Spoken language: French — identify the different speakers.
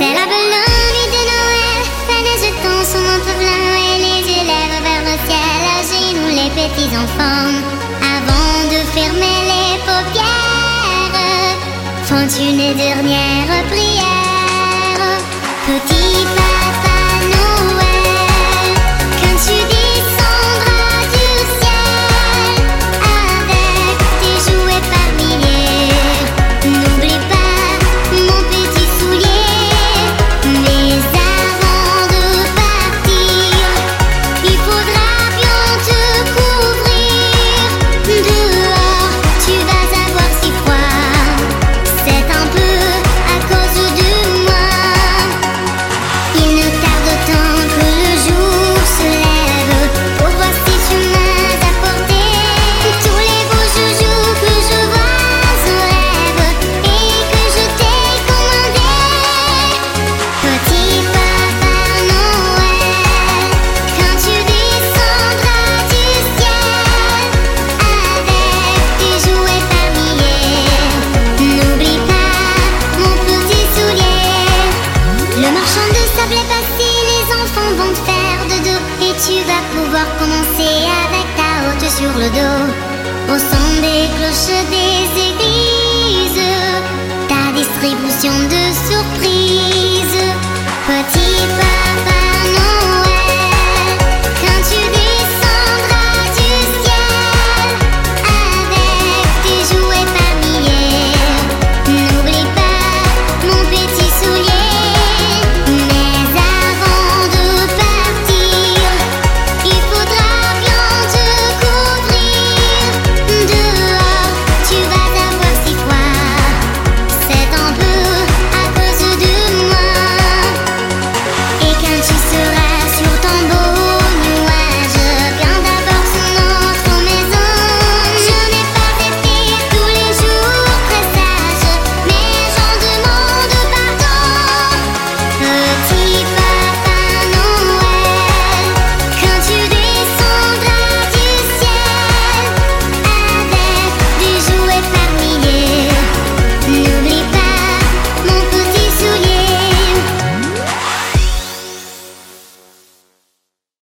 Speaker 1: C'est la belle nuit de Noël, la neige tombe sur mon plein et les lèvent vers le ciel, à genoux les petits enfants, avant de fermer les paupières, font une dernière prière. Petit faire de dos. Et tu vas pouvoir commencer avec ta haute sur le dos. Au son des cloches des églises Ta distribution de